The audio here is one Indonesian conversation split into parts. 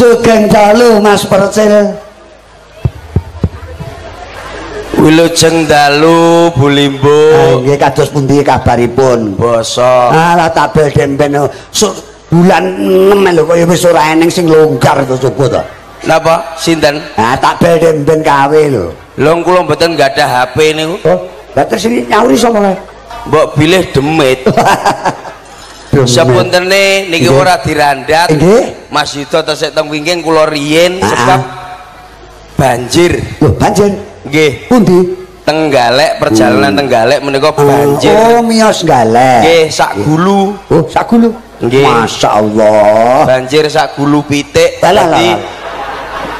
Sugeng dalu Mas Percil. Wilujeng dalu Bu Ah, Limbo. Nggih kados pundi kabaripun? Basa. Alah tabel demben oh. Bulan 6 lho kaya wis ora eneng sing longgar to coba to. Napa? Sinten? Ah tabel demben kawe lho. Lho kula mboten gadah HP niku. Oh, lah terus nyauri sapa? Mbok bilih demit. Sepuntene niki ora dirandat. Nggih. Mas Yuda tesih teng wingking kula riyin Ah, sebab banjir. Lho, banjir. Nggih. Pundi? Tenggalek perjalanan Tenggalek menika banjir. Oh, miyos galek. Nggih, sak gulu. Oh, sak gulu. Nggih. Masya Allah. Banjir sak gulu pitik. Dadi.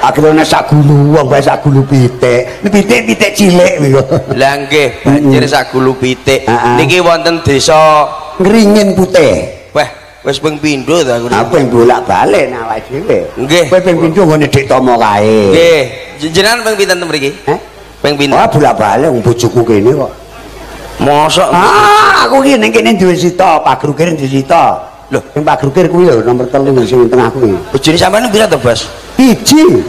Akhirnya sak gulu wong bae sak gulu pitik. Ini pitik-pitik cilik niku. Lah nggih, banjir sak gulu pitik. Ah, ah. Niki wonten desa Ngringin putih. Wah, wis ping pindho ta aku. Aku bolak-balik nang awake dhewe. Nggih. Kowe ping pindho nggone Dik Tomo kae. Nggih, jenengan ping pinten mriki? Eh? Ping pinten? Oh, bolak-balik wong bojoku kene kok. Mosok Ah, aku ki ning kene duwe sita, Pak Grukir duwe sita. Loh. Sing Pak Grukir kuwi lho nomor 3 sing tengah kuwi. bojone sampean pira to, Bos? Siji.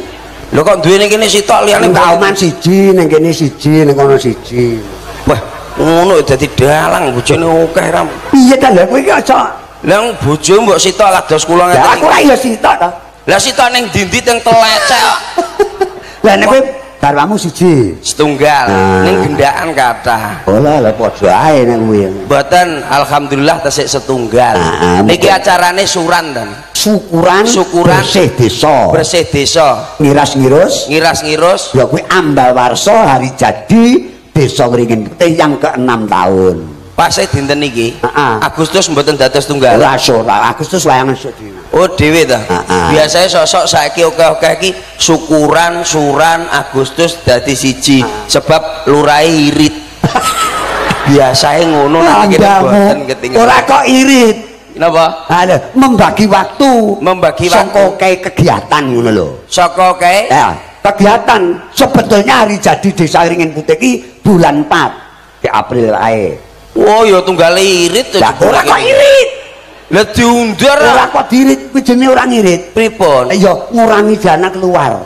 Lho kok duwe ning kene sitok liyane kauman siji, ning kene siji, ning kono siji. Wah, ngono dadi dalang bojone akeh ram. Piye ta lha kowe iki aja. Lah bojo mbok sitok kados kula Ya ngeten. aku ra ya sita ta. Lah sitok ning ndi teng telecek. Lah nek kowe garwamu siji. Setunggal Ah. ning gendaan kathah. Lah lah padha ae nek kuwi. Mboten alhamdulillah tesik setunggal. Ah, ah, Niki acarane suran dan Syukuran, Syukuran. bersih desa. bersih desa. Ngiras-ngirus Ngiras-ngirus ya kuwi ambal warsa hari jadi desa Wringin Putih yang ke-6 tahun. Pase dinten niki. Heeh. Agustus mboten dados tunggal. Ora ora Agustus layangan sedina. Oh dhewe ta. Heeh. Biasanya sosok saiki oke-oke iki syukuran, suran, Agustus dadi siji sebab lurai irit. Biasanya ngono nek kene boten ketinggalan. Ora kok irit. Napa? Ada membagi waktu, Membagi Saka waktu. kayak kegiatan ngono lho. Saka kae Ya, kegiatan sebetulnya hari jadi desa Ringin Putih bulan 4 di April ae. Oh ya tunggal irit. Lah ora kok irit. Lah diundur. Ora kok dirit, kuwi jenenge ora ngirit. pripun? Ya ngurangi dana keluar.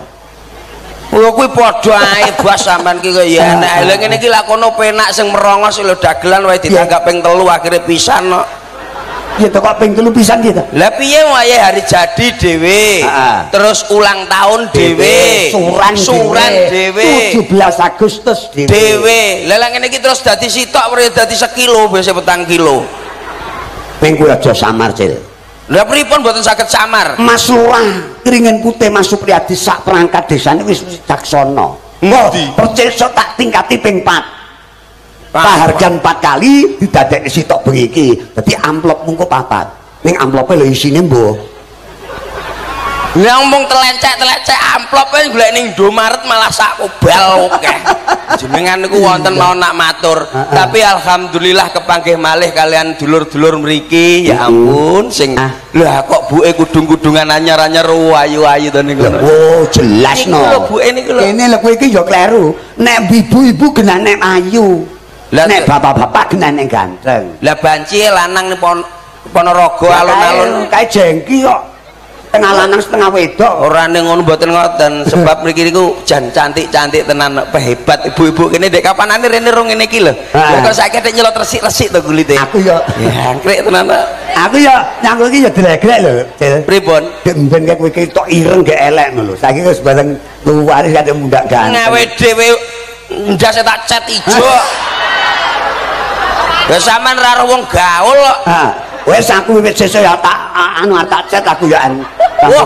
Oh kuwi padha ae bas sampean ki kaya ya enak. Lah ngene iki lakono penak sing merongos lho dagelan wae ditanggap ping telu akhire pisan kok. Ya to kok ping telu pisan gitu. Lah piye wae hari jadi dhewe. Terus ulang tahun dhewe. Suran Suran dhewe. 17 Agustus dhewe. Dhewe. Lah lah ngene iki terus dadi sitok wae dadi sekilo biasa petang kilo. Ping kuwi aja samar, Cil. Lah pripun mboten saged samar? Mas Lurah Ringin Putih Mas Supriyadi sak perangkat desane wis. Ngendi? Oh, perceso tak tingkati ping 4. Pahargan 4 kali didadekne sitok bengi iki. Dadi amplop mungko papat. Ning amplope lho isine mbok. Lah ngomong telencek-telencek amplop ae golek ning Indomaret malah sak kobal akeh. Jenengan niku wonten mau nak matur, tapi alhamdulillah kepanggih malih kalian dulur-dulur mriki. Ya ampun sing Ah. lah kok buke kudung-kudungan anyar-anyar ayu-ayu to niku. Oh, jelas Niku no. lho, Bu, ini ku lho. Kene lho kowe iki ya kleru. Nek ibu-ibu genane ayu. Lah, Nek bapak-bapak genane ganteng. Lah banci lanang ning pon Ponorogo alun-alun kae jengki kok. Tengah lanang setengah wedok. ora ning ngono mboten ngoten sebab mriki niku jan cantik-cantik tenan hebat ibu-ibu kene dek kapanane rene rong ngene iki lho. Kok saiki tek nyelot resik-resik to kulite. Aku ya Ya, angkrek tenan. Aku ya nyangkul iki ya dilegrek lho. Pripun? Dek mben kae kowe iki tok ireng gak elek ngono. Saiki wis bareng luwaris kate mundak ganteng. Ngawe dhewe ndase tak cat ijo. Ya sampean ra wong gaul kok. Ha, wis aku wiwit sesuk ya tak anu tak cet aku ya anu. Wah,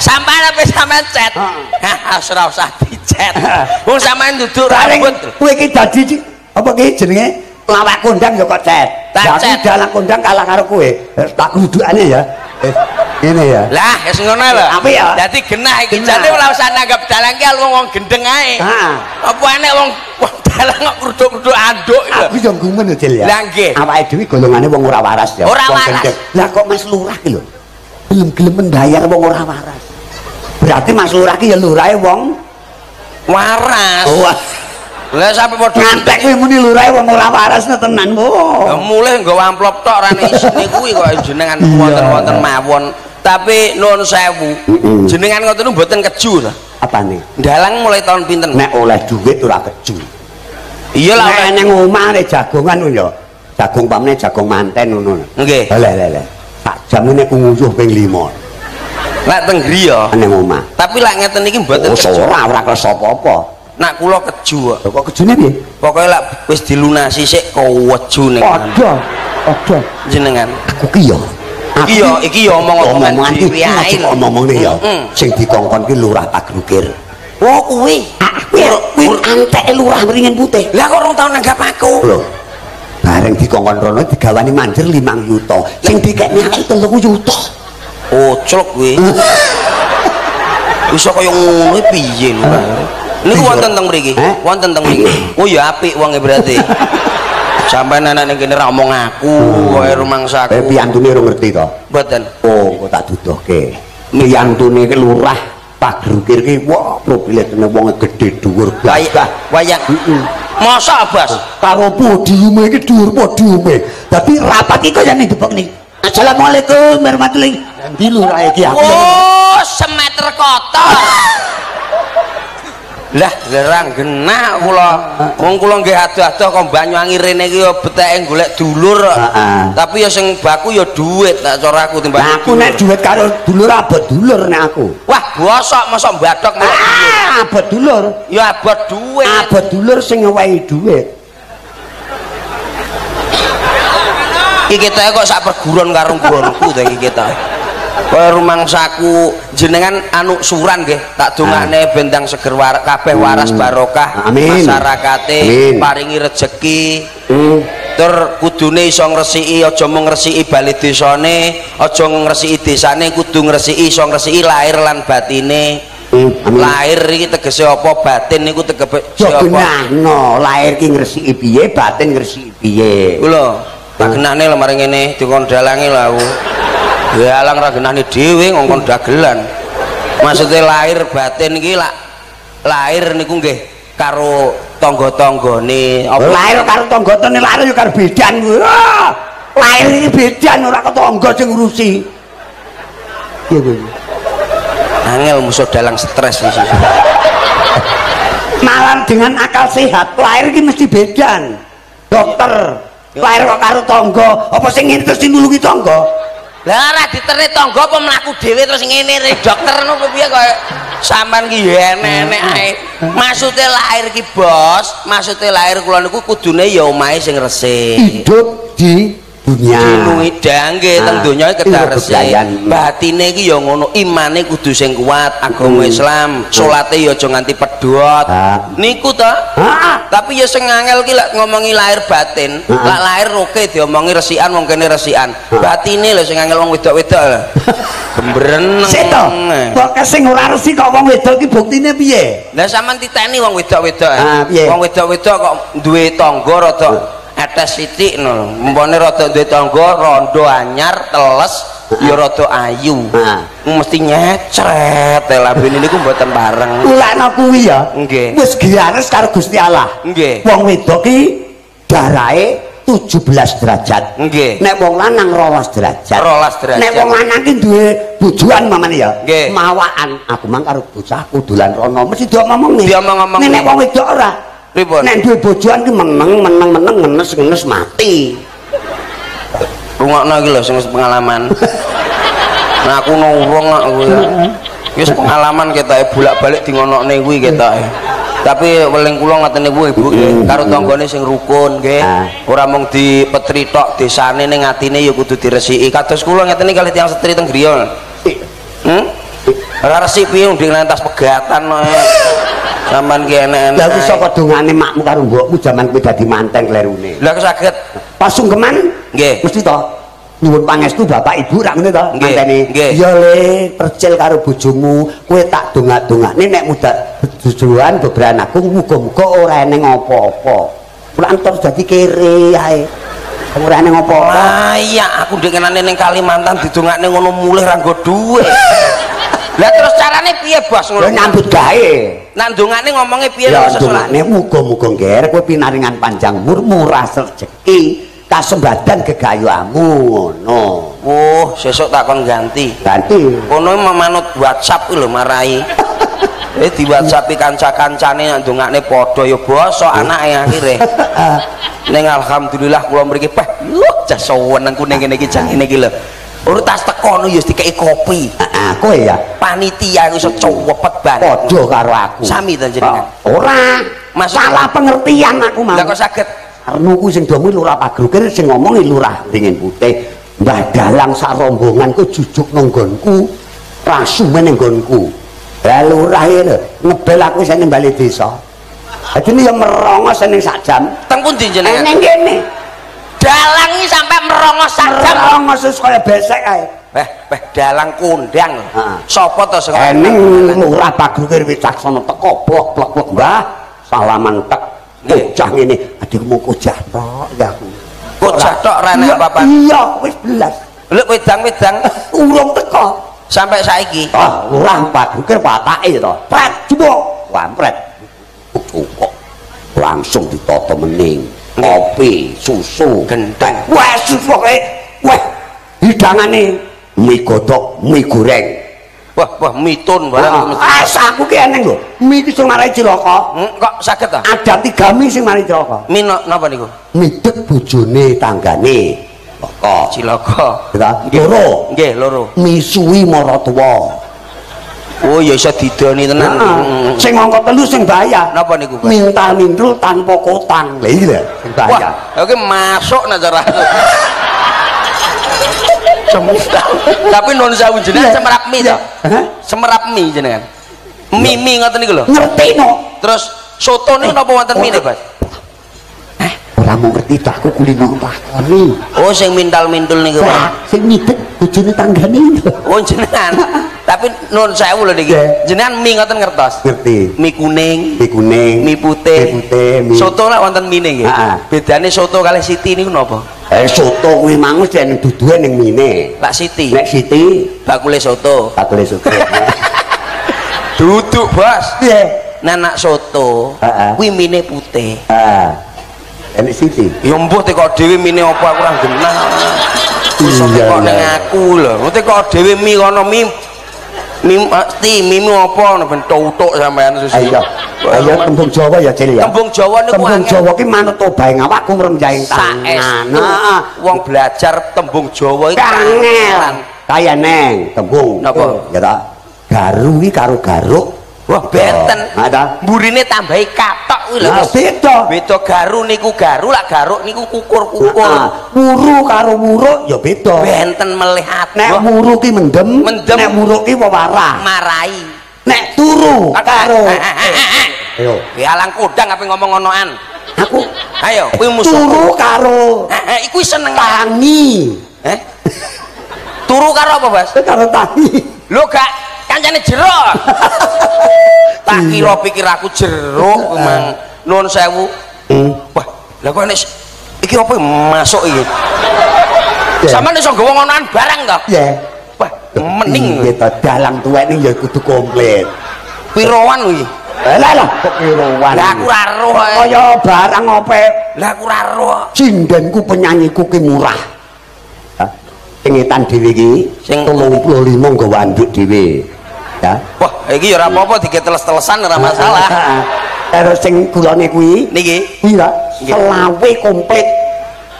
sampean apa sampean cet? Hah, ora usah dicet. Wong sampean duduk rambut. kowe iki dadi apa ki jenenge lawak kondang ya kok cet. Tak cet. dalang kondang kalah karo kowe. Tak kudukane ya. Eh, Ngene ya. Lah, wis ngono lho. Apa ya? Dadi genah iki. Jane ora usah nanggap dalang ki wong wong gendeng ae. Ha. Apa enek wong wong dalang kok kruduk-kruduk anduk. Aku yo gumen Cil ya. Lah, nggih. Awake dhewe golongane wong ora waras ya. Ora waras. Lah kok Mas Lurah ki lho. Belum gelem mendayar wong ora waras. Berarti Mas Lurah ki ya lurahe wong Waras. Lah sampe padha ngantek kowe muni lurahe wong ora waras tenan. Ya, Wo. mulih nggawa amplop tok ora nek isine kuwi kok jenengan Iya. wonten-wonten mawon. tapi nuwun sewu jenengan ngoten mboten keju to Apane? dalang mulai tahun pinten Nek oleh duit ora keju. iya lah oleh- ning omah nek jagongan ya. Jagung pamne jagung manten ngono. nggih Lha lha lha. Tak jam ngene ku nguyuh ping 5 lek teng griya ning omah. tapi lek ngeten iki mboten Oh, ora ora kersa apa-apa. Nak kula keju kok. Kejune piye? pokoke lek wis dilunasi sik keweju ning Padha. Padha. jenengan Aku ki ya. Aku iki yo ki- iki yo omong-omongan omongan dhewe iki ae lho. omong-omong ya. Mm. Sing dikongkon ki lurah Pagrukir. oh kuwi Kuwi kuwi anteke lurah Wringin Putih. lah kok rong tahun nanggap aku Lho. Bareng dikongkon rono digawani manjer 5 yuta. Sing dikekne aku 3 yuta. Oclok kuwi. Iso kaya ngono piye lho. Niku Iya. wonten teng mriki. Eh? Wonten teng mriki. Oh ya apik wonge berarti. Sampai anak ning kene ra omong aku, kowe Eh rumangsaku. piyantune ora ngerti to. Mboten. Oh, kok tak duduhke. Piyantune ki lurah Pagrukir ki wah profile kene wong gedhe dhuwur gagah. wayang. Masa Bas? karo podiume iki dhuwur podiume. Dadi rapat iki kaya ning debok nih. Assalamualaikum warahmatullahi. Nanti lurah iki aku. Oh, semeter kotor. Lah, gerang genah kula. Wong kula nggih adoh-adoh kok Banyuwangi rene iki ya beteke golek dulur. Tapi ya sing baku ya duit nak cara aku timbang. Aku nek duit karo dulur abot dulur nek aku. Wah, bosok masa mbadok Ah, abot dulur. ya abot duit. Abot dulur sing ngewehi duit. Iki kita kok sak perguruan karo nggonku ta iki kita. Rumangsaku jenengan anu suran nggih, tak dongakne bendang seger war, kabeh waras barokah Amin. masyarakate Amin. paringi rejeki. Hmm. Tur kudune iso ngresiki aja mung ngresiki bali desane, aja ngresiki desane kudu ngresiki iso ngresiki lahir lan batine. Hmm, amin. Lahir iki tegese apa, batin niku tegese apa? genahno, lahir ki ngresiki piye, batin ngresiki piye. Ku lho, tak genahne lho mari ngene dikon dalange lho aku. Dalang ra genahne dhewe ngongkon dagelan. Maksudnya lahir batin iki lak lahir niku nggih karo tangga-tanggane apa Lahir karo tanggane lahir yo karo bedan kuwi. Ah, Lahir iki bedan ora ketangga sing ngurusi. Piye kuwi? angel musuh dalang stres iki. Malah dengan akal sehat, lahir iki mesti bedan. Dokter, lahir kok karo tangga, apa sing terus nulungi tangga? Lah ora diterne tangga apa mlaku dhewe terus ngene re dokter ngono piye kok sampean ki enek-enek ae. Maksude lahir ki bos, maksude lahir kula niku kudune ya omahe sing resik. Hidup di dunia. dilungi dangge teng Ah, donya iki kedah iya, resik. Batine iki ya ngono, imane kudu sing kuat, agama Hmm. Islam, salate ya aja nganti pedhot. Ah. Niku ta. Tapi ya sing angel ki lek ngomongi lahir batin, lek lahir oke diomongi resikan wong kene resikan. Batine lho sing angel wong wedok-wedok lho. Gembreneng. to. Kok sing ora resi kok wong wedok ki buktine piye? Lah sampean titeni wong wedok-wedok. eh. Ah? Wong wedok-wedok kok duwe tangga rada etes sithik no. Mumpane rada duwe tangga rondo anyar teles ya rada ayu. Ah. Mesti nyecret lambene niku mboten bareng. Ulana kuwi ya. Nggih. Wis giares karo Gusti Allah. Nggih. Wong wedok ki darahe 17 derajat. Nggih. Nek wong lanang 12 derajat. 12 derajat. Nek wong lanang ki duwe bojoan mamane ya. Nggih. Mawaan. Aku mang karo bocahku dolan rono mesti diomong-omongi. Diomong-omongi. Nek wong wedok ora. Pripun? Nek duwe bojoan ki meneng meneng meneng ngenes ngenes mati. Rungokno iki lho sing pengalaman. Nah aku nurung kok kuwi. Wis pengalaman ketoke bolak-balik di ngonokne kuwi ketoke. Tapi weling kula ngoten niku Ibu nggih, karo tanggane sing rukun nggih. Ora mung dipetri tok desane ning atine ya kudu diresiki. Kados kula ngeten iki kalih tiyang setri teng griya. Hmm? Ora resik piye nding lantas pegatan kok. Sampeyan ki enek-enek. Lah wis saka dongane makmu karo mbokmu jaman kuwi dadi manten klerune. Lah kesaget Pas sungkeman nggih. mesti to nyuwun pangestu bapak ibu rak ngene to mantene ya le percil karo bojomu kowe tak dongak-dongakne nek muda bojoan beberanakku muga-muga ora eneng apa-apa kula antar dadi kere ae ora eneng apa-apa Layak aku ndek kenane ning Kalimantan didongakne ngono mulih ra nggo dhuwit. Lah terus carane piye bos ya ngono? nyambut gawe Nang dongakne ngomongnya piye ya lho sesuai. dongakne muga-muga ngger kowe pinaringan panjang umur murah rezeki kasembadan gegayuamu ngono oh sesuk tak kon ganti ganti kono memanut WhatsApp lho marai Eh di WhatsApp kanca-kancane nang dongakne padha ya basa anake akhire. Ning alhamdulillah kula mriki peh lho jas senengku ning kene iki jan ngene iki lho. Ora tas teko no ya dikeki kopi. Heeh, kowe ya? Panitia iso cowepet banget. padha karo aku. Sami ta jenengan? Oh, ora. Maksud- salah pengertian aku mau Lah kok saged? Karena ku sing domi lurah pagrukir sing ngomongi lurah dingin putih. Mbah dalang sak rombongan ku jujuk nonggonku rasume nenggonku lah lurah lho ngebel aku saya bali desa. Ini yang merongos ning sak jam. Teng pundi jenengan? neng kene Dalang iki sampai merongos sak jam. merongos terus kaya besek ae Eh, eh dalang kondang. Heeh. Sopo to sing eneng lurah pagrukir wicaksana teko blok blok blok. Mbah salaman tek bocah ngene adik mau kojah tok ya aku. Kojah tok ra enek Iya, apa-apa. iya wis belas Lho wedang-wedang. Urung teko. Sampai saiki. ah lurah pagrukir patake to. Pret jebok wampret cukup langsung ditata mening kopi susu Gendeng. wes kae weh hidangane mie godhog mie goreng Wah, wah mitun barang. Ah, asaku ki eneng lho mie ki sing marai cilaka Hmm, kok saged ta? ada tiga mie sing marai cilaka Mie napa niku? mideg bojone tanggane kok Cilaka. kita loro Nggih, loro. misuwi maratuwa Oh, ya iso didoni tenan. Hmm. sing angka telu sing bayar Napa niku, minta mindul tanpa kotang lha iki lho sing bayar Wah, oke masuk nah cara. Tapi non sewu jenengan Iya. semerap mie Iya. to. Semerap mie jenengan. Mie mie ngoten niku lho. ngerti no Terus soto niku napa wonten mie Pak? Ora mau ngerti aku kulino lakoni Oh, sing mintal-mintul niku Pak. Sing mideg bojone tanggane Oh, jenengan. Tapi non sewu lho niki. Iya. Jenengan mie ngoten ngertos. ngerti Mie kuning, mie kuning mie putih, mie putih mie soto lah wonten mie nggih. Heeh. Bedane soto kali Siti niku napa? eh soto kuwi mangus yen duduhe ning mine Lak Siti, nek siti bakule soto. bakule soto Duduk, Bos. piye Nanak soto, Heeh. kuwi mine putih. ah enek siti Ya mbuh teko dhewe mine apa aku ora genah. Iso Iya, teko iya. ning aku lho. Teko dhewe mi kono mi mi mesti mimu apa ben tutuk sampean susi. ayo ayo tembung Jawa ya Cil ya Tembung Jawa niku tembung. Jawa ki manut obahe ngawakku mremjahing tangan Heeh. wong belajar tembung Jawa iki kangen kaya neng tembung Napa? ya ta garu ki karo garuk Wah benten. ada Mburine tambahi katok kuwi lho. Nah, beda Beda garu niku garu lak garuk niku kukur-kukur. Heeh. wuru karo wuruk ya beda Benten melih nek wuru ki mendem Mendem. nek wuruk ki wewarah marai. nek turu karo ayo Ya alang kodang apa ngomong ngonoan. aku Ayo, kuwi musuh. turu karo Eh, eh, iku seneng. tangi Eh? Turu karo apa, Bas? karo tangi Lho gak kancane jeruk. tak kira pikir aku jeruk emang nuwun sewu. Hmm. Wah, lah kok nek iki apa masuk iki? Ya. Sama iso nggawa ngonoan barang to? ya Wah, mending kita dalang tuwek ini ya kudu komplit piroan kuwi. Eh, lah lah kok kiruan Lah aku ra roh. kaya barang apa Lah aku ra roh. cindenku penyanyiku ki murah ya pengetan dhewe iki Sing- 35 nggawa anduk dhewe ya Wah, iki ya ora apa-apa diketeles-telesan ora masalah. terus sing gulane kuwi Niki, ya Nggih. selawe komplit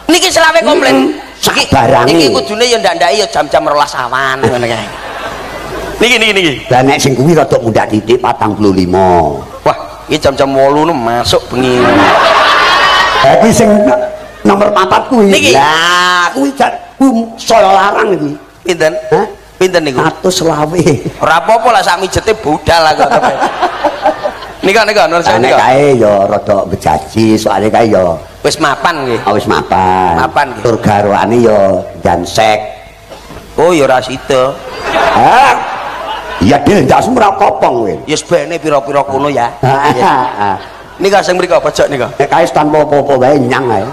niki selawe komplit. Sak barange. iki kudune ya ndak-ndaki ya jam-jam 12 awan ngono kae. Niki niki niki. lah nek sing kuwi rada mundak titik 45 Wah, iki jam-jam 8 nu masuk bengi. Jadi sing nomor papat kuwi. Niki? Lah, kuwi jan kuwi saya larang iki. Pinten? Hah? Pinten niku? Atus selawe. Ora apa-apa lah sak mijete budal aku. Nika nika nur saya Nek nika. kae ya rada bejaji, soalnya kae ya Wis mapan nggih. wis mapan. Mapan, nggih. Tur garwane ya jansek. Oh ya ora sida. Hah? Iya dil ndak semra kopong kowe. Ya sebene pira-pira kono ya. Nek Nika sing mriko pojok nika. kae tanpa apa-apa wae nyang ae.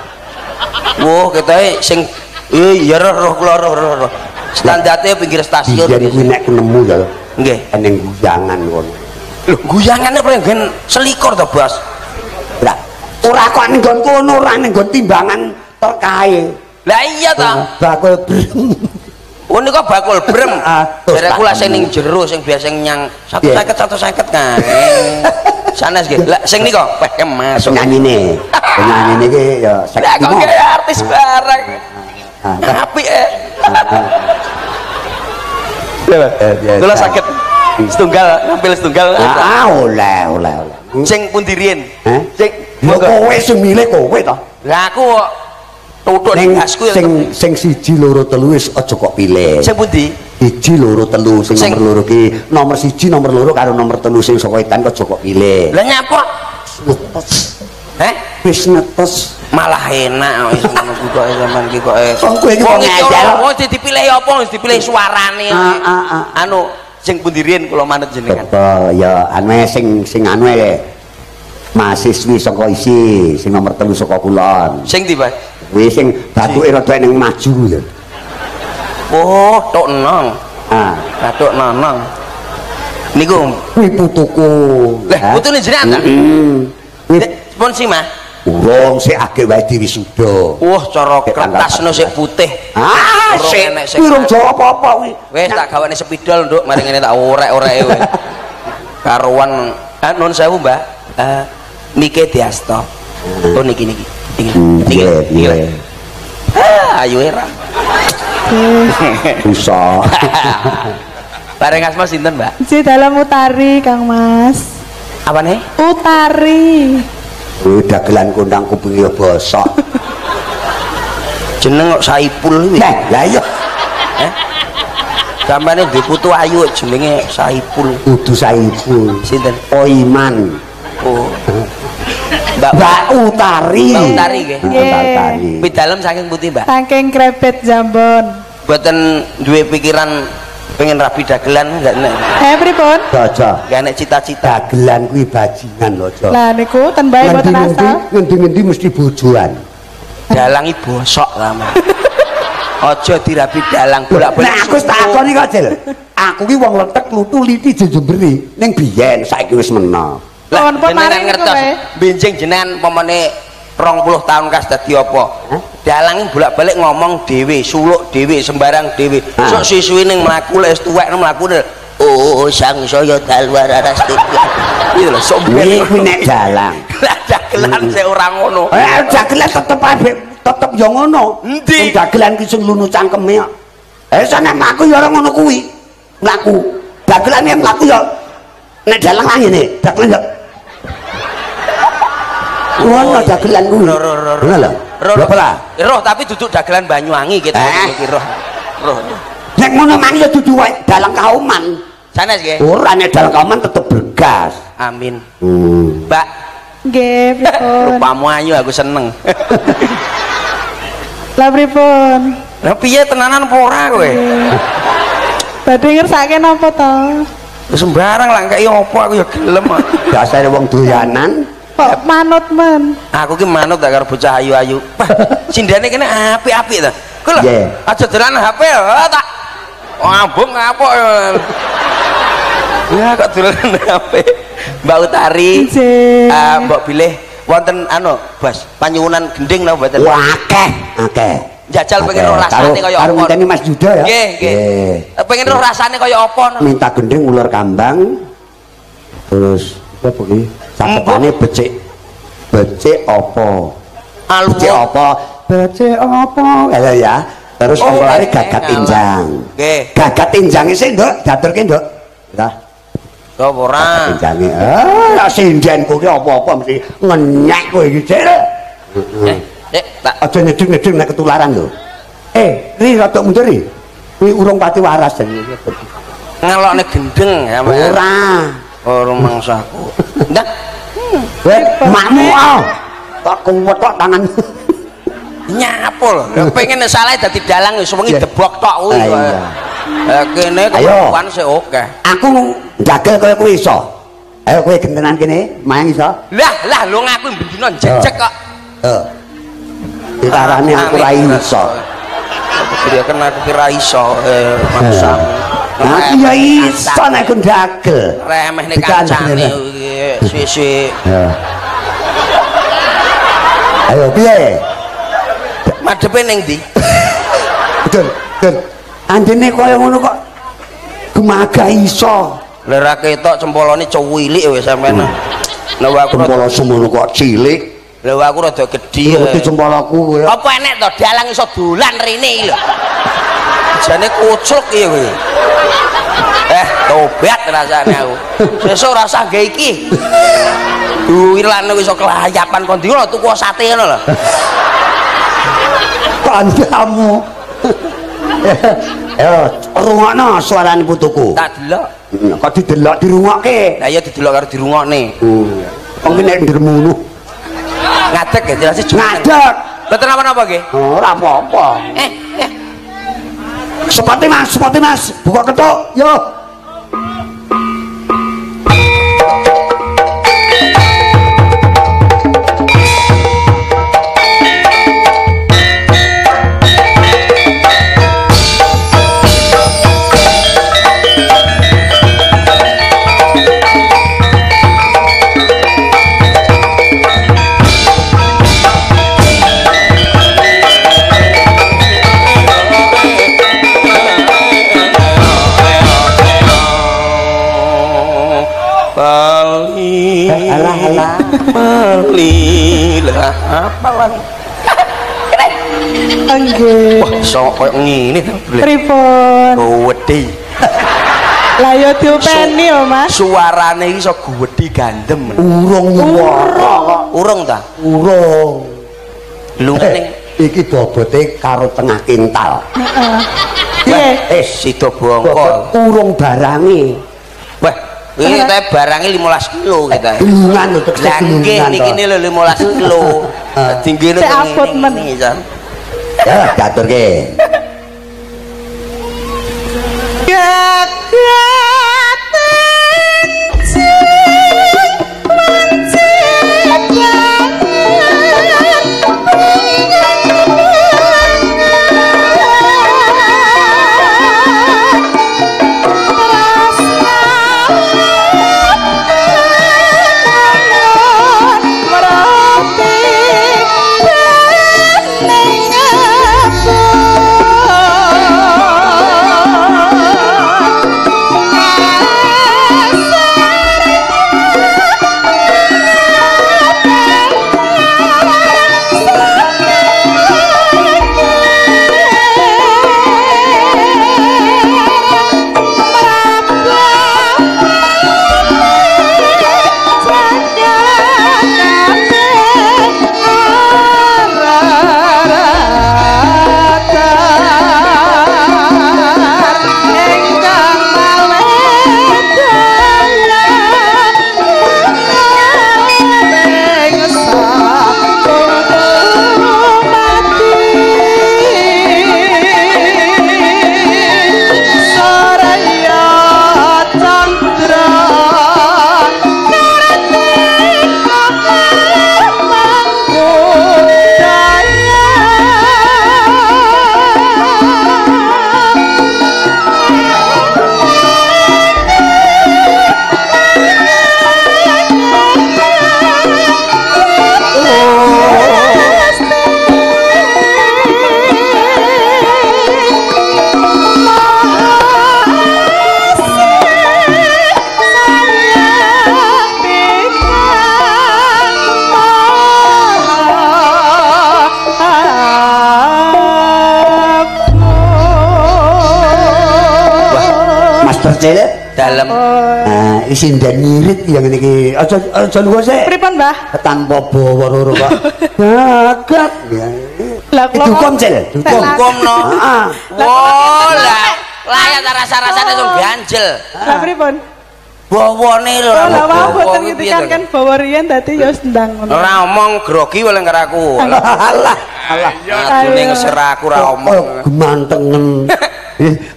Wah, ketae sing eh ya roh roh kula roh roh. Standarte pinggir stasiun. Biyen kuwi nek nemu ya Nggih. eneng guyangan kono. Lho, apa yang selikur to, Bos? Lah, ora kok ning nggon kono, ora ning nggon timbangan traktor kae. Lah iya ta. Bakul brem. Oh niku bakul brem. Ah, kula sing temu. ning jero sing biasa nyang Iya. 150 150 kan. Sanes nggih. Lah sing niku wah masuk. Penyanyine. Penyanyine iki ya Lah seksi kok kayak artis bareng. Apik eh. Eh, biasa. Kula sakit setunggal ngambil setunggal. Ah, oleh, oleh, oleh. Sing pundi riyen? Heh? Sing monggo. kowe sing milih kowe to. Lah aku kok tutuk Ning gasku ya. sing sing siji loro telu wis aja kok pilih. Sing pundi? Siji loro telu sing nomor loro ki nomor siji nomor loro karo nomor telu sing saka kok aja kok pilih. Lah nyapa? Heh? Wis netes. malah enak wis ngono ku kok sampean ki kok. eh. Wong kowe iki ngajar. wong dipilih apa wis dipilih suarane. Ah, ah, ah. Anu sing pundi riyen kula manut jenengan. Ya anu sing sing anu ae. Mahasiswi saka isi, sing nomor telu saka kulon. Sing ndi, Pak? Kuwi sing batuke rada ning maju lho. Oh, tok nong. Ah, Batuk nonong. Niku. kuwi putuku. Lah, putune jenengan Pun sih, Mas. urung sik agek wae diwisuda. Wah, cara Kayak tanggal kertas no sik putih. Ah, sik. Kuwi urung jawab apa-apa kuwi. Wes tak gawane sepidol, Nduk. Mari ngene tak orek-oreke wis. Karuan ah, nun sewu, Mbak. Eh, Nike Diasto. Oh niki niki. Niki. Hmm, Niki. Niki. Ah, ayu era. Bisa. Bareng asma sinten, Mbak? Si dalam utari Kang Mas. Apa nih? Utari. Kuwi dagelan kondang kuping ya bosok. Jeneng kok Saipul kuwi. Lah, lah iya Eh? Gambarnya di putu ayu jenenge Saipul. kudu saipul. Sinten? Oiman. Oh. Mbak Mbak Utari. Mbak Utari nggih. Mbak Utari. Saking putih, Mbak. Saking krepet jambon. Boten duwe pikiran pengen rapi dagelan enggak enak. Eh pripun? Jaja. Enggak enak cita-cita. Dagelan kuwi bajingan lho, Jo. Lah niku ten bae boten Ngendi-ngendi, asal. ngendi-ngendi mesti bojoan. Dalangi bosok lama. Aja dirapi dalang bolak-balik. Nah, aku tak akoni kok, Jil. Aku ki wong letek lutu liti jejemberi ning biyen saiki wis mena. Lah, jenengan ngertos. Benjing jenengan pemene 20 tahun kas dadi apa? Hah? Dalangi bolak-balik ngomong dhewe, suluk dhewe, sembarang dhewe. Ah. Sok siswi ning mlaku lek wis tuwek nang mlaku Oh, sang saya dalwararas tiga. Gitu lho, sok Kuwi ben. kuwi nek dalang. Lah dagelan sik ora ngono. Eh, dagelan tetep ae tetep yo ngono. Sing dagelan ki sing lunu cangkeme kok. Eh, sana mlaku yo ora ngono kuwi. Mlaku. Dagelan yang mlaku yo nek dalang lah ngene, dagelan yo Ngono dagelan kuwi. Roh, roh, roh. Ngono lho. Roh, apa lah? Roh tapi duduk dagelan Banyuwangi gitu Eh? roh. Roh. Nek ngono mang yo dudu wae dalang kauman. Sanes nggih. Ora nek dalang kauman tetep bergas. Amin. Hmm. Mbak, Nggih pripun? rupamu ayu aku seneng. Lah pripun? Lah piye tenanan apa ora kowe? Badhe ngersake napa to? Sembarang lah kayak apa aku ya gelem. Dasare wong doyanan. Kok manut men? Aku ki manut tak karo bocah ayu-ayu. Sindane kene apik-apik ta. Ku lho, Nggih. aja dolan HP ah, tak. Ngambung apa ya. Ya kok dolan HP. Mbak Utari, Nggih. eh, Mbak Bilih wonten anu, Bas, panyuwunan gending napa mboten? Wah, akeh, akeh. Jajal pengen roh rasane Karo- kaya Karo apa? ngenteni Mas Yuda ya. Nggih, nggih. Pengen roh rasane kaya apa? Minta gending ular kambang. Terus apa ki? Cakepane becik. Becik apa? Alu. Becik apa? Becik apa? Ya ya. Terus Oh, mulai eh, gagat eh, tinjang. Nggih. Gagat tinjang sih, Nduk. Diaturke, Nduk. Dah. Kok ora? Tinjange. Ah, sinden kuwi apa-apa mesti ngenyek kowe iki, Cil. Eh, eh, tak Aja nyedhing-nyedhing nek ketularan lho. Eh, ri rada mundur ri. Kuwi urung pati waras jadi. ngelokne gendeng ya. Ora. Oh, rumangsaku. Ndak Weh, makmu ah. Tak kuwet kok tangan. nyapul. Ya pengen salah dadi dalang wis wengi Iya. debok tok kuwi. Ah, iya. Eh kene kemampuan sik oke. Aku jagel kaya kuwi iso. Ayo kowe gentenan kene, main iso. Lah, lah lu ngaku bendina jejek kok. Heeh. Dikarane aku ra iso. Dia kan aku kira iso eh maksa. Aku ya iso nek aku ndagel. remeh nek kancane sisi Ya. Ayo piye? Madepe ning ndi? Betul, betul. Andene kaya ngono kok gemaga iso. Lah ra ketok cempolone cuwilik wis sampean. Lah aku rada Jempol semono kok cilik. lah aku rada gedhi. Kowe. Apa enek to dalang iso dolan rene iki lho. Jane kucluk iki kowe. Eh, tobat rasane aku. Sesuk ora usah gawe iki. Duwilan iso kelayapan kon ndi tuku sate ngono lho. Kandamu. Yo, rungokno suarane putuku. Tak delok. Hmm, Kok didelok dirungokke. Lah iya didelok karo dirungokne. Ki nek ndermunu Ngadeg ya jelas ngadeg. Mboten napa-napa nggih. Ora apa-apa. Eh, eh. Sepati Mas, sepati Mas. Buka ketuk. Yo. Apa lan? Nggih. Wah, iso koyo ngene to. Pripun? Gowedi. Lah ya diopeni yo, Mas. Suarane iso gowedi gandem. Urung kok. Urung ta? Urung. Lungane Eh, iki bobote karo tengah kintal. Heeh. Piye? eh sida bongko. Urung barange. Ini teh barangnya 15 kilo kita. Gulungan lho tek Lah nggih niki to. lho 15 kilo. Kok abot ngene, men. Jan. Ya, diaturke. Mas Percil. Dalam Nah, isi ndan ngirit yang niki. Aja aja luwe sik. Pripun, Mbah? Tanpa bawa loro kok. Gagat. Ya. Lah kula Dukom, Cil. Dukom. hukum no. Heeh. Oh, lah layak ta rasa-rasane sing ganjel. Lah pripun? Bawane lho. Oh, lah mau bawa boten ngitikan kan bawa riyen dadi ya ndang ngono. Ora omong grogi wae karo aku. Alah, alah. Atune ngeser aku ora Oh, omong. gemantengen.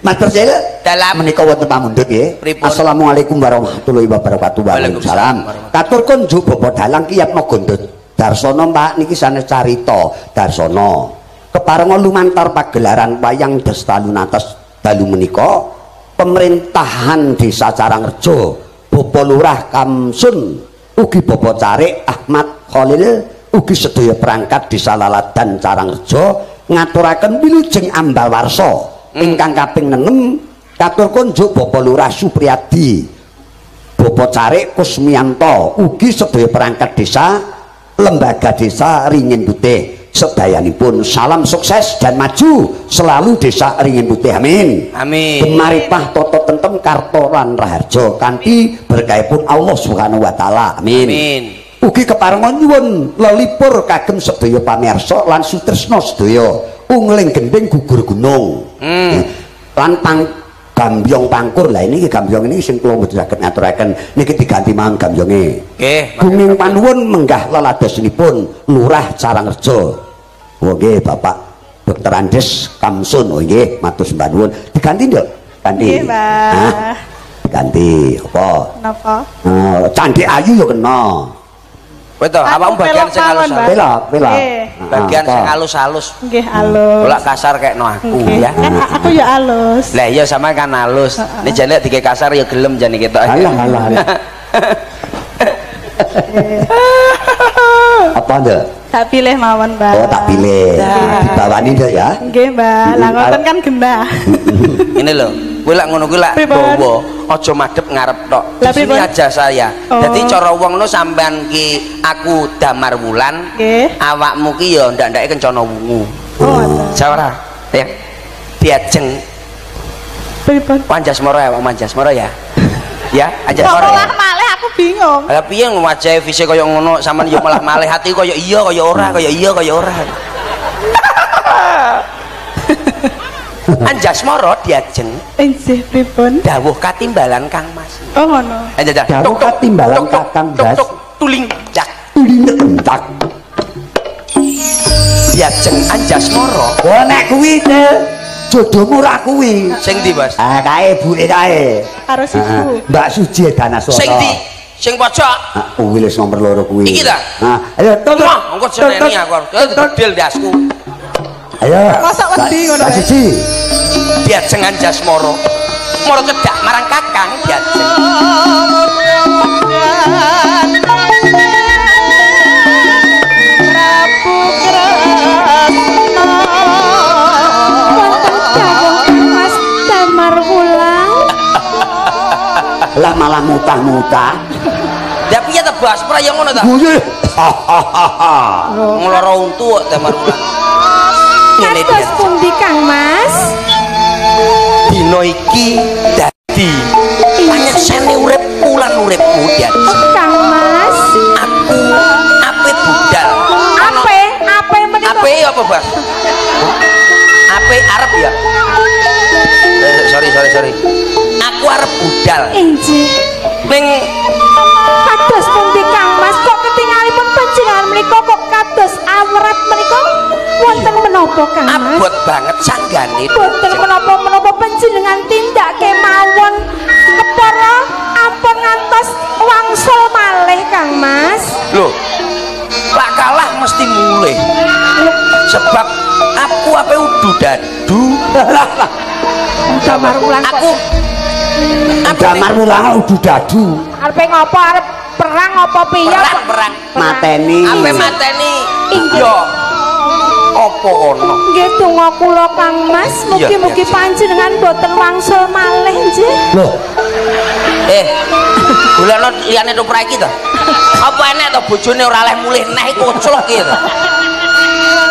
Mas Percil. Dalam menika wonten pamundhut nggih. Assalamualaikum warahmatullahi wabarakatuh. Waalaikumsalam. Katur kon njuk bapa dalang ki Yatna Gondo Darsono Mbak niki sanes carita Darsono. Keparenga lumantar pagelaran wayang Destalunatas dalu menika pemerintahan Desa Carangrejo, Bapak Lurah Kamsun, ugi Bapak Carik Ahmad Khalil, ugi sedaya perangkat Desa Laladan Carangrejo ngaturaken wilujeng ambal warsa ingkang kaping 6 katur kunjuk Bapak Lurah Supriyadi. Bapak Carik Kusmiyanto ugi sedaya perangkat desa lembaga desa Ringin Putih. Sedayanipun salam sukses dan maju selalu desa Ringin Putih. Amin. Amin. Gemaripah toto tentem karto lan raharjo kanthi berkahipun Allah Subhanahu wa taala. Amin, amin. Ugi keparengan nyuwun lelipur kagem sedaya pamirsa lan sutresna sedaya ungling gending gugur gunung Hmm. Lan pang gambyong pangkur lah ini gambyong ini sing kula mboten saged ngaturaken niki diganti mawon gambyonge nggih Buming panuwun menggah leladosanipun Lurah Carangrejo. Oh nggih Bapak Dr. Andes Kamsun. Oh nggih matur sembah nuwun. Diganti nduk? Ganti. Nggih? Diganti apa? Napa? Eh, Candi Ayu ya kena. To awakmu bagian sing halus pelok. Nggih. Ah, bagian sing halus-halus Nggih alus. Ora kasar kayak no aku ya Kan aku ya alus. lah iya sama kan halus ini jane dike kasar ya gelem jane kita Alah, alah, alah. Apa nduk? Tak pilih mawon, Mbak. Oh tak pilih. Dibawani nduk ya. Nggih, Mbak. Lah ngoten kan genah. ini loh kowe lak ngono kuwi lak aja madhep ngarep tok. Di sini aja saya. Oh. jadi cara wong no sampean ki aku damar wulan Nggih. awakmu ki ya ndak-ndake kencana wungu. Oh. Jawara ya. Diajeng. Pripun? Panjasmara ya Panjasmara ya? Ya Kok Anjasmara ya? malah malih aku bingung. Lah piye wajah visi kaya ngono? Sampean yo malah malih hati kaya iya kaya ora kaya iya kaya ora Anjasmara diajeng Injih pripun? dawuh katimbalan Kang Mas Oh ngono. Aja aja. Dawuh katimbalan Kakang Blas. tuk, tuling jak Tuline kentak. diajeng Anjasmara Oh nek kuwi Cil, jodohmu ra kuwi. sing ndi Bos Ah kae buke kae. Karo Ah, siku. Mbak Suji Danaswara. sing ndi sing pojok Ah, kuwi wis nomor loro kuwi. Iki ta? Ah, ayo tut. Wah, engko jeneni aku. Gedel dasku. Ayo. Masa wedi ngono kae? Suji. Diajeng Anjasmara. Mara cedak marang Kakang diajeng. Lah malah mutah-mutah. Lah piye ta Bos? Ora ya ngono ta? Guyu. Hahaha. Ngloro untu kok wulan. Kados pundi Kang Mas Dino iki dadi panyeksene uripku lan uripmu diajeng. Kang Mas Aku ape budal. ape ape menika Ape apa, Bos? Ape arep ya? Eh, sorry, sorry, sorry. Aku arep budal. injih Ning kados pundi Kang menapa Kang Mas abot banget sanggane. boten menapa-menapa panjenengan tindak kemawon kepara ampun ngantos wangsul malih Kang Mas Loh. Lak kalah mesti mulih. Sebab aku ape udu dadu. Damar Wulang kok Aku aku Damar mulang udu dadu. arepe ngopo arep perang apa piye perang perang. Mateni. Ape mateni? Inggih. Apa ono? Nggih donga kula Kang Mas, mugi-mugi iya. panjenengan boten wangsul malih nggih. Loh, Eh, bulano liyane tupra iki to. Apa enek to bojone ora oleh mulih neh iku ucluk iki to.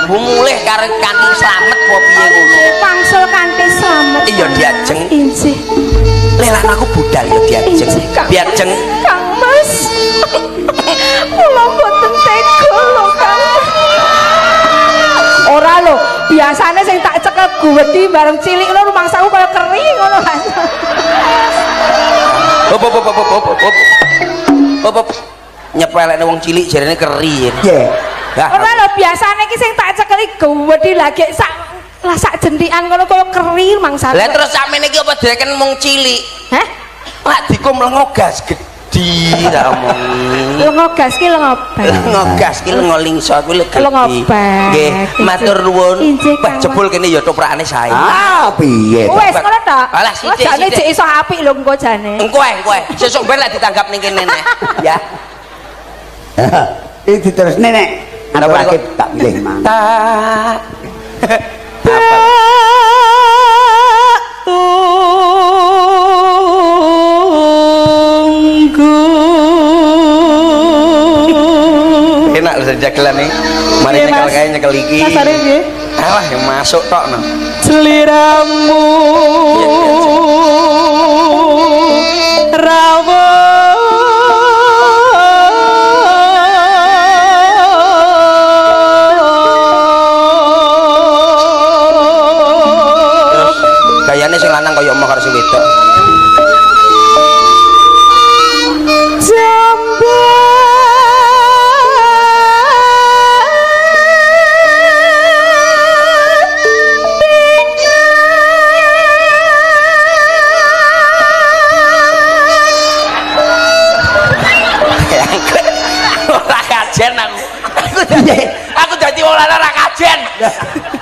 Bu mulih karo kanthi slamet apa piye ngono. Wangsul kanthi slamet. Iya, diajeng. Injih. Lelan aku budal ya diajeng. Diajeng. Kang Mas. Kula boten tega lho. Ora lho, biasane sing tak cekel guwedi bareng cilik lho rumangsaku kaya keri ngono kan. Hop hop hop hop hop hop hop. Hop hop. Nyepelekne wong cilik jarene keri. ye. Lah, Ora lho, biasane iki sing tak cekeli guwedi lagi sak lah sak jentikan ngono kaya keri rumangsaku. Lah terus sampeyan iki apa direken mung cilik? Hah? Lak diku mlengogas gedhi ta omongi. Lengo gas ki lengo bal. Ngegas ki lengo lingso kuwi lek Lengo gedhi. bal. Nggih, matur nuwun. Wah, jebul kene ya toprakane sae. Ah, piye? Wes ngono ta? Alah, sithik, Jane jek iso apik lho engko jane. Engko ae, engko ae. Sesuk ben lek ditanggap ning kene neh. Ya. Iki diterusne nek aturake kok? tak pilih mang. Tak lho jagelan nih. Mari nyekel Mas. kae nyekel iki. Alah yang masuk tok no. Seliramu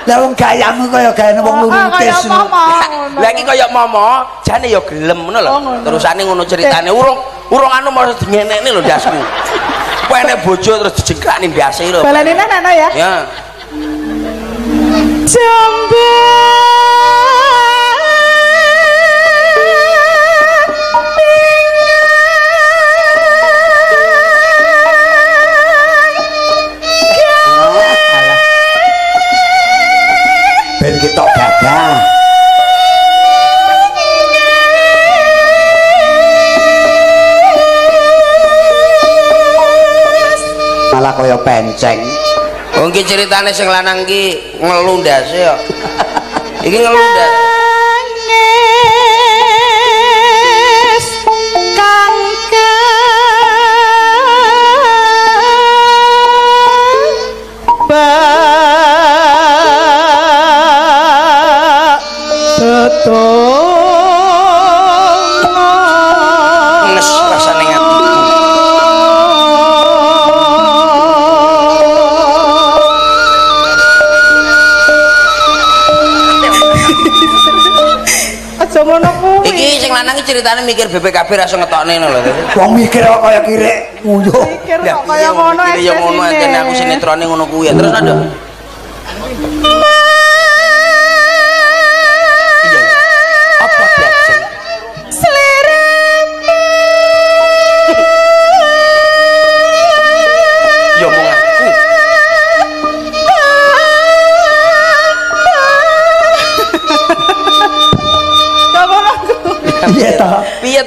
Lah wong gayamu kaya gayane wong lurutis. mama Lah iki kaya momo, jane ya gelem ngono lho. Oh, ngono. Terusane ngono ceritane urung urung anu mau dingenekne lho dasku. Kowe nek bojo terus dijengkrakni biasa lho. balani nana ya Ya. Jambu penceng oh iki ceritanya sing lanang iki ngelundase kok iki ini ceritane mikir BPKB ra iso ngetokne lho. Wong mikir kok kaya kirek nguyuh. mikir kok kaya ngono iki ya ngono aku sinetrone ngono kuwi ya. Terus ada.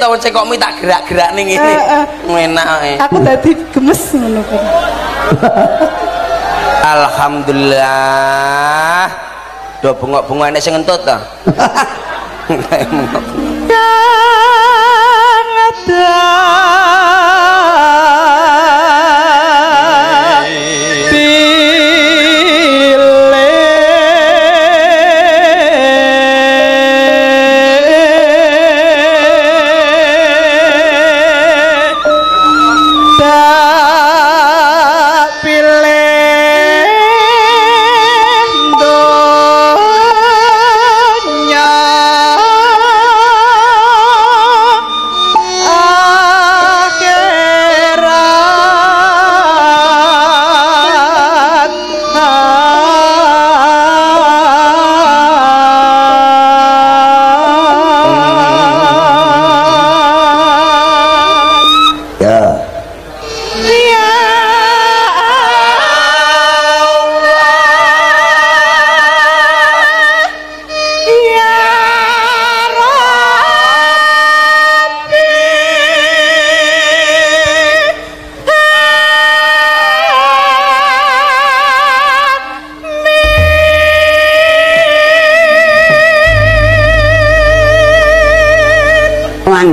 Wong cekokmu tak gerak-gerak ning ngene. Eh, eh. Enak ae. aku dadi gemes ngono kuwi Alhamdulillah. Do bengok-bengok enek sing ngentut ta. kang ada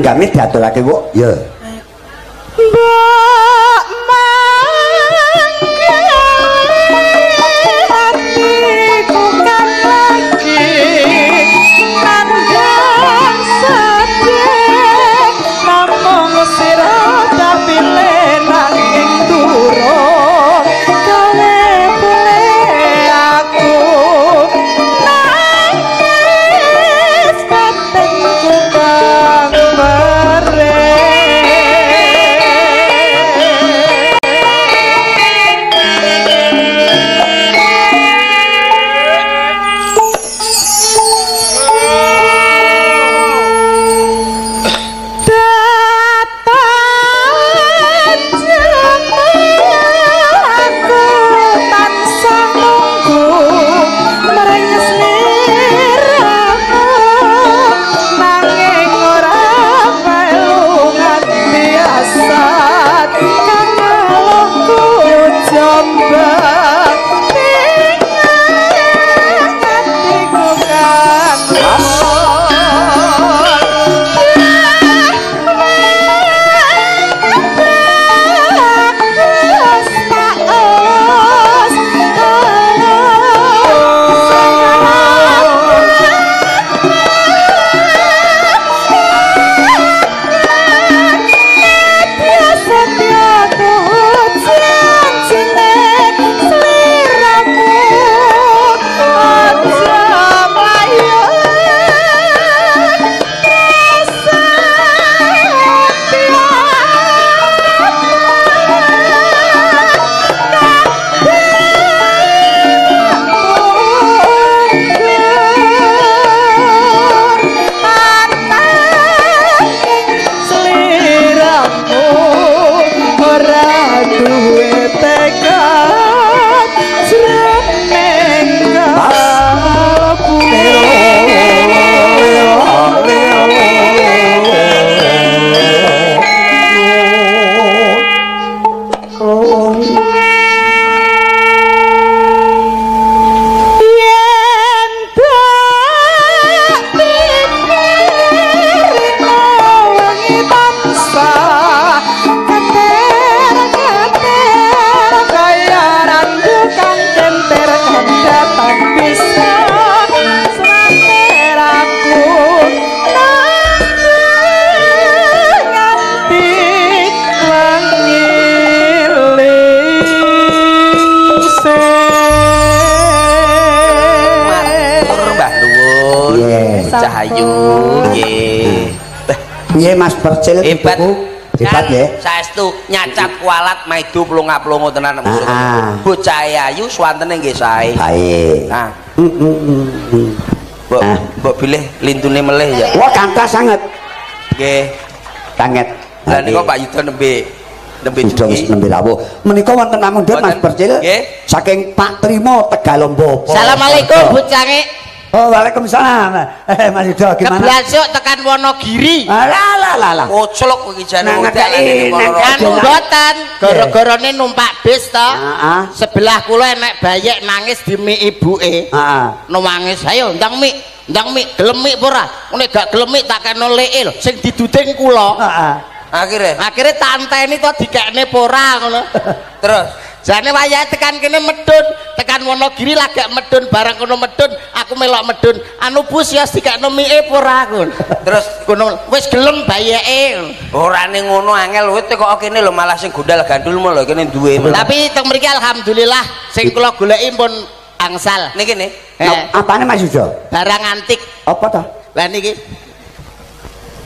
genggame diaturake kok ya. Mas Percil Hebat. ya. Saestu nyacat kualat maidu plonga-plongo tenan maksud. Ah. Bocah ayu swantene nggih sae. Baik. Nah, Mm, mm, mm, mm. mbok Ah. mbok pilih lintune melih ya. Wah kanta sangat Nggih. sangat. Lah niku Pak Yudo nembe nembe juki. nembe rawuh. Menika wonten pamundhut Mas. Percil. Saking Pak Trimo Tegalombo. Assalamualaikum Bu Cange. Oh, Waalaikumsalam. Eh, Mas Yudo gimana? Keblasuk tekan Wonogiri. Alah, lah, lah, lah. Koclok kowe iki jane ning nang kono. Anu mboten, gara-garane numpak bis to. Heeh. Sebelah kula enek bayek nangis di mi ibuke. Heeh. Nangis, ayo ndang mi, ndang mi, gelem mi ora? Nek gak gelem mi tak kena leil sing diduding kula. Heeh. Akhire Akhirnya tak enteni to dikekne apa ora ngono. terus Jane wayahe tekan kene medun, tekan Wonogiri lagi medun barang kono medun, aku melok medun. Anu bus ya dikekno mi apa ora ngono. terus Kono wis gelem bayeke. ora ning ngono angel kowe kok kene lho malah sing gondal gandulmu lho kene duwe. Tapi teng mriki alhamdulillah sing kula goleki pun angsal. Niki nih. Eh, Nah, apane Mas Yudo? barang antik. Apa toh? Lah niki.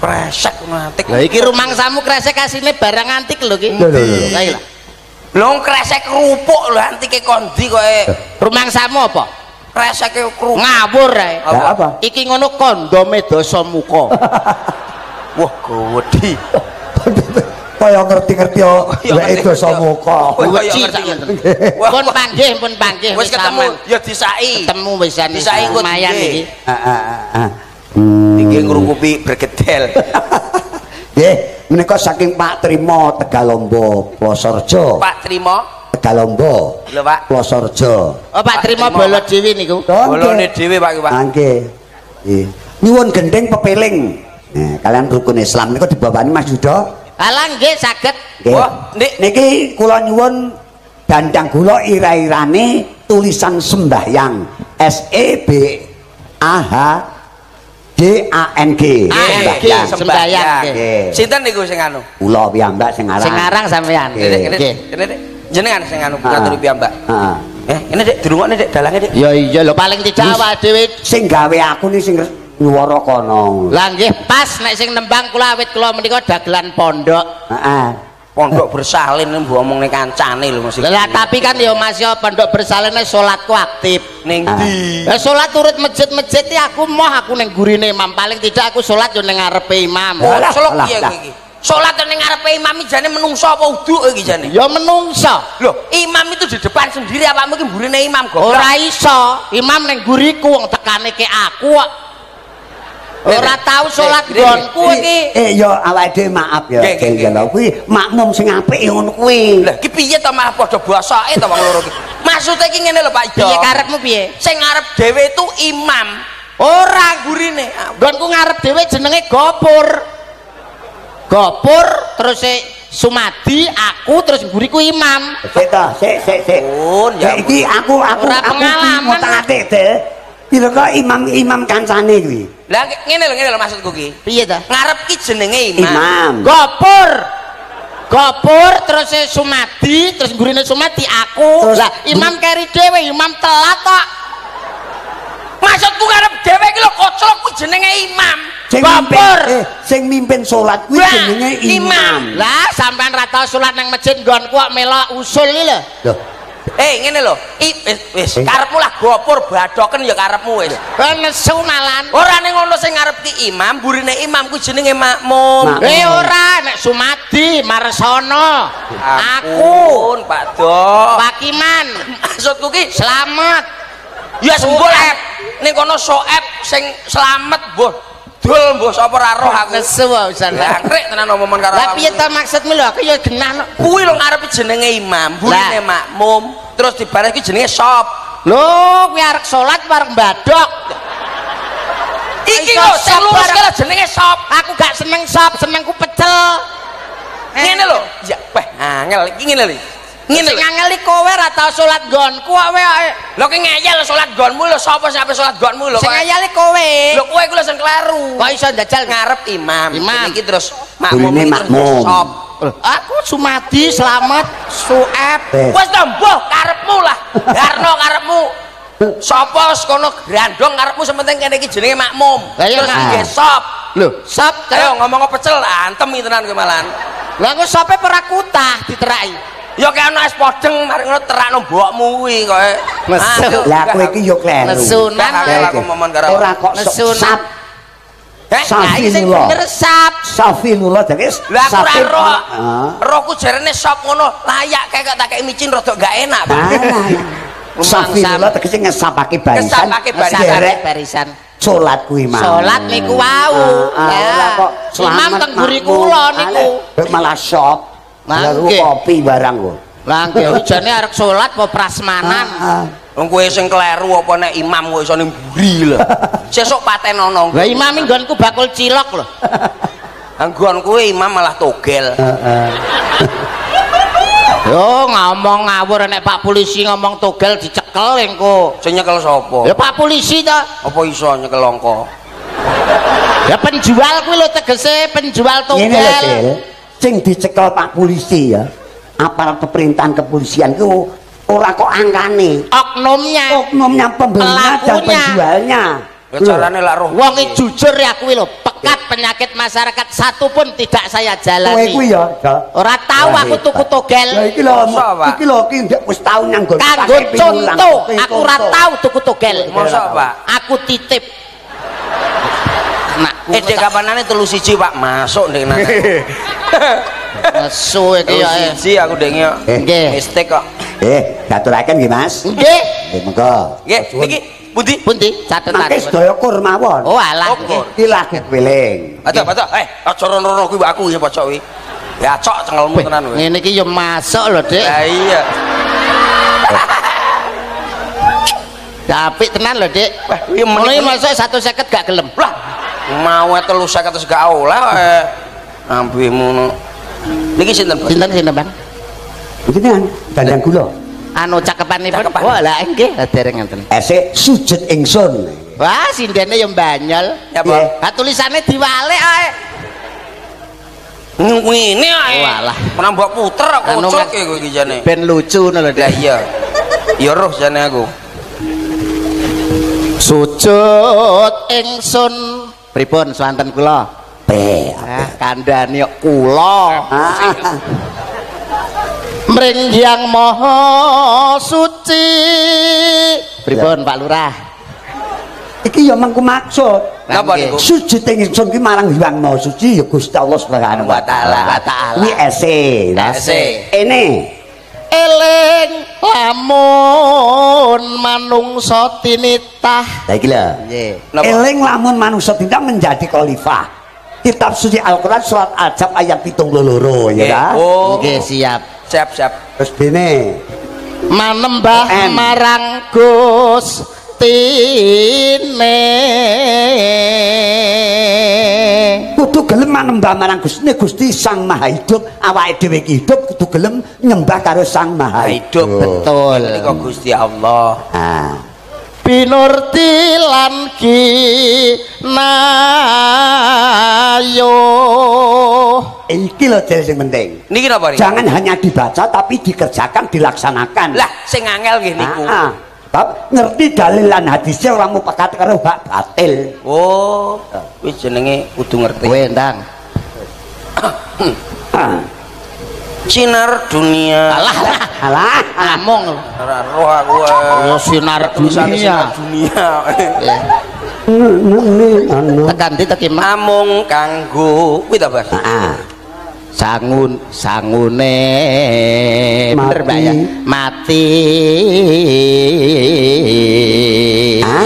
Kresek nanti. Lah iki rumangsamu kresek asine barang antik lho iki. Lho, lho, lho. Kresek kerupuk lho antike kondi kowe. Rumangsamu apa? Kreseke kerupuk. Ngawur ae. Lah, apa? Iki ngono kondome dosa muka. Wah, gowedi. Kaya ngerti-ngerti Ya, dosa muka. Ngoten. Wah, Pun panggih, pun panggih Wis ketemu ya disai. Ketemu wisan Disai lumayan iki. Ah, ah, ah, ah. Hmm. Iki ngrukupi bergedel. Nggih, menika saking Pak Trimo Tegalombo Plosorjo. Pak Trimo, Tegalombo lho Pak. Plosorjo. Oh Pak Trimo Trimo, bolo dewi niku. Bolone dhewe Pak Pak. Nggih. Nggih. Nyuwun gendeng pepeling. Nah, kalian rukun Islam niku dibawani Mas Yudo. Alah nggih saged. Nggih. Wah, niki kula nyuwun dandang kula ira-irane tulisan sembahyang S E B A H D A N G. Nggih, sembahyang, nggih. Nggih. Sinten niku sing anu? Kula piyambak sing aran. Sing aran sampean. Nggih. Jenengan sing anu ngatur piyambak. Heeh. Eh, ini Dik dirungokne Dik dalange Dik. Ya iya lho paling tidak Wis. awak dhewe. Sing gawe aku nih sing nyuwara kono. Lah nggih pas nek sing nembang kula awit kula menika dagelan pondok. Heeh. Pondok bersalin mbok omongne kancane lho mesti. Lah tapi kan ya Mas ya pondok bersalene salatku aktif. ning ndi? Lah salat turut masjid-masjid aku moh aku ning gurine imam. Paling tidak aku salat yo ning ngarepe imam. Selok piye iki? Salat ning ngarepe imam jane menungso apa uduk iki jane? Ya menungso. Loh, imam itu di depan sendiri apa mungkin burine imam goblok? Ora iso, imam ning guriku wong tekane ke aku kok. Ora tau salat Eh, nggonku iki. Eh yo awake dhewe maaf ya. Nggih, lho kuwi makmum sing apik ya ngono kuwi. Lah, ki piye to malah padha basake to wong loro iki? Maksudnya iki ngene lho Pak Ido. Piye karepmu piye? Sing ngarep dhewe itu imam. Ora Gurine. nggonku ngarep dhewe jenenge gopur. Gopur terus e Sumadi, aku terus guriku imam. Sik to, sik sik sik. Pun, ya iki aku aku Ora aku pengalaman. ngotak-atik Kira kok imam-imam kancane kuwi. Lah ngene lho ngene lho maksudku ki. Piye ta? Ngarep ki jenenge imam. Imam. Gopur. Gopur terus Sumadi, terus gurine Sumadi aku. Lah imam keri dhewe, imam telat kok. Maksudku ngarep dhewe iki lho kocok kuwi jenenge imam. Sing Gopur. mimpin, eh, sing mimpin salat kuwi jenenge imam. imam. Lah sampean ra tau salat nang masjid nggonku kok melok usul iki lho. Loh, Eh ngene lho, wis Eh. karepmu lah gopur badoken ya karepmu wis. Kok nesu malan. Ora ning ngono sing ngarep ki imam, burine imam kuwi jenenge makmum. Mak- Eh ora nek Sumadi Marsono. Aku Ampun, Pak Do. Pakiman Maksudku ki selamat. ya sembuh. Ning kono soep sing selamat, Mbah. Dul mbah sapa ora roh aku. Nesu sana. krek tenan omongan karo Lah piye ta maksudmu lho? Aku ya genah no. Kuwi lho ngarepe jenenge imam, burine makmum. Terus dibalas ki jenenge sop. Lho, kuwi arek salat bareng badok. Iki lho sing lurus lho jenenge sop. Aku gak seneng sop, senengku pecel. Ngene lho. Ya, weh, angel iki ngene lho. Ngene Sing lho. angel iki kowe ra tau salat nggonku kok kowe. ae. Lho ki ngeyel salat gonmu lho sapa sing ape salat gonmu lho. Sing iki kowe. Lho kowe iku lho sing kleru. Kok iso njajal ngarep imam. Imam. Iki terus makmum iki terus makmum. sop. Aku Sumadi selamat Suep. Eh, Wes to mbah karepmu lah. Garno karepmu. Sapa wis kono grandong karepmu sementing kene iki jenenge makmum. Iya, Terus nggih sop. lho sop Ayo ngomong pecel antem iki tenan kowe malan. lha kok sope ora kutah diteraki Ya kayak ana es podeng mari ngono terakno mbokmu kuwi kowe. Aduh, Lah kowe iki yo kleru. Nesunan, aku momon karo. Ora kok Nesunan. sap Eh, Lah iki sing Safilullah. bener sap Safilullah jadi Lah aku ora roh. Ah. Rohku jarene sop ngono layak kayak kok tak kei micin rada gak enak, Pak. Safilullah tegese ngesapake barisan. Ngesapake barisan. Salat kuwi mau. Salat niku wau. Ah, ah, ora kok imam teng buri kula niku. Ale, Malah shop. Lalu Mangke. kopi barang kok. Lah nggih jane arek salat apa prasmanan. Ah, Wong kowe sing kleru apa nek imam kok iso ning buri lho. Sesuk patenono. Lah imam nggonku bakul cilok lho. Anggon kowe imam malah togel. ah, ah. Yo ngomong ngawur nek Pak polisi ngomong togel dicekel engko. Sing nyekel sapa? Ya Pak polisi to. Apa iso nyekel angka? Ya penjual kuwi lho tegese penjual togel. Sing dicekel Pak polisi ya. Aparat pemerintahan kepolisian ku ora kok angkane. Oknumnya. Oknumnya pembelinya dan penjualnya. Ya carane lak roh. Wong iki jujur ya kuwi lho, pekat penyakit masyarakat satu pun tidak saya Kowe jalani. kuwi ya, Jo. Ora tahu aku tuku togel. Lah iki lho, iki lho iki ndek wis tau Kanggo contoh, aku ora contoh. tahu tuku togel. Masa, Pak? Aku titip. Nah, Eh dek kapanane telu siji Pak masuk ndek nang. Nesu iki Telu ya. eh. siji aku ndek ngio. Nggih. Mistik kok. Eh, daturaken nggih, Mas. Nggih. Nggih, monggo. Nggih, niki pundi? Pundi? Catet Mangke catet. sedaya kur mawon. Oh alah nggih. Lagi kweling. Aduh, aduh, eh, aja rono-rono kuwi aku ya pocok kuwi. Ya cok cengelmu tenan kowe. Ngene iki ya masuk lho, Dik. Lah iya. Tapi tenan lho, Dik. Wah, iki menit. masuk 150 gak gelem. Lah, mau telu seket terus gak oleh eh. Ambemu no. Niki sinten? Sinten sinten, Bang? Iki kan dandang gula. Anu cakepanipun. Cakepan. Wah, lah nggih, dereng ngenten. Ese sujud ingsun. Wah, sindene ya mbanyol. Ya, Pak. Iya. Ha tulisane diwalek ae. Ngene ae. Walah. Menambah puter kok Anu, kocok Mas. e kowe iki jane. Ben lucu ngono lho, Lah Dik. iya. Ya roh jane aku. Sujud ingsun pripun swanten kula? Pe. Ah, kandhane kula. Mring Hyang Maha Suci. Pripun Pak Lurah? iki ya mengku maksud. Napa niku? Sujud ingsun ki marang Hyang Maha Suci ya Gusti Allah Subhanahu wa taala. Wa ta'ala. Kuwi ese. Lah, Ese. Ini Eling lamun manungsa tinitah. Lah iki lho. Nggih. Eling lamun manusia tidak menjadi khalifah. Kitab suci Al-Quran surat Al-Jab ayat pitung loro ya Nggih. kan? Oh. Nggih siap. Siap, siap. Terus bene manembah marang Gustine kudu gelem manembah marang Gusti Gusti Sang Maha Hidup awake dhewe iki hidup kudu gelem nyembah karo Sang Maha Hidup Hidup. betul Menika Gusti Allah. Ah. binurti lan kinayo Iki lho Jel sing penting. Niki napa niki? Jangan hanya dibaca tapi dikerjakan, dilaksanakan. Lah, sing angel nggih niku. Ah, ah. Bab ngerti dalil lan hadisnya ora mau pekat karo hak batil. Oh, wis jenenge kudu ngerti. kowe ndang Ah. Sinar dunia. alah Alah, ngomong Ora roh aku. eh. ya sinar Tulisan sinar dunia dunia. anu. tekan di teki mak Namung kanggo kuwi ta, Bas? Ah. Sangun sangune. Bener. Mbak ya? Mati. Hah?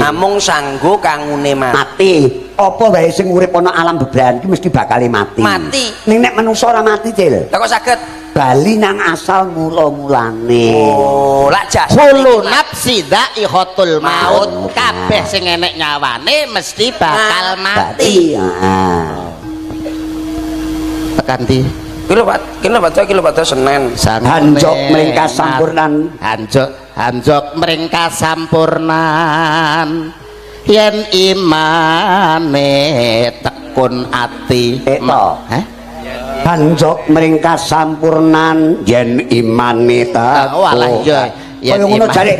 Namung sanggo kangune mati. mati. Apa wae sing urip ana alam bebrayan iki mesti bakal mati? Mati. ning nek manungsa ora mati cil. Lah kok saged? bali nang asal mula-mulane. Oh, lak jas. Kullu nafsi dha'iqatul maut. Kabeh sing enek nyawane mesti bakal mati. Mati di Kilo Pak, kilo Pak, kilo Pak Senen. Hanjok meringkas sampurnan. Hanjok hanjok meringkas sampurnan yen imane tekun ati Eh, toh. Heh? Hanjok meringkas sampurnan yen imane Ah, tak walah iya Yen kaya ngono iman. jare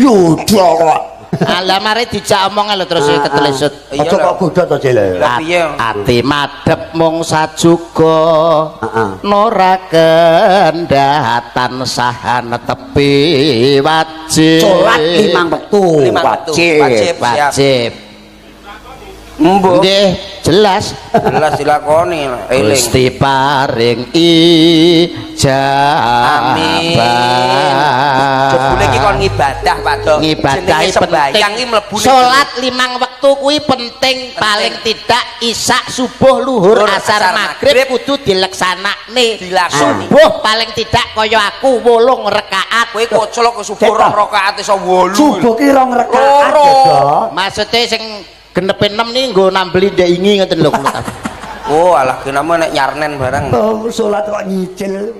yuda kok Alah mari dijak omong lho terus Ah, ketelesut. Aja lho. kok kuda to jele Lah, piye? Ati madhep mung sajuga Heeh. Nora kendhatan sahan tepi wajib salat limang wektu wajib. Wajib Mbok nggih jelas jelas dilakoni eling. Gusti paring ijabah Jebule iki kon ngibadah Pak Dok. Jenenge sembayang iki penting mlebune salat limang wektu kuwi penting paling tidak isak subuh luhur Luhur, asar asar, maghrib kudu dileksanakne Dilakoni. subuh paling tidak kaya aku wolung rakaat kowe koclok ke subuh Cetok. rong rakaat iso 8. subuh ki rong rakaat Loro. ya Dok. maksudnya sing genepe 6 nih nggo nambeli ndek ingi ngoten lho kula Oh, alah kenapa nek nyarnen barang. Oh, salat kok nyicil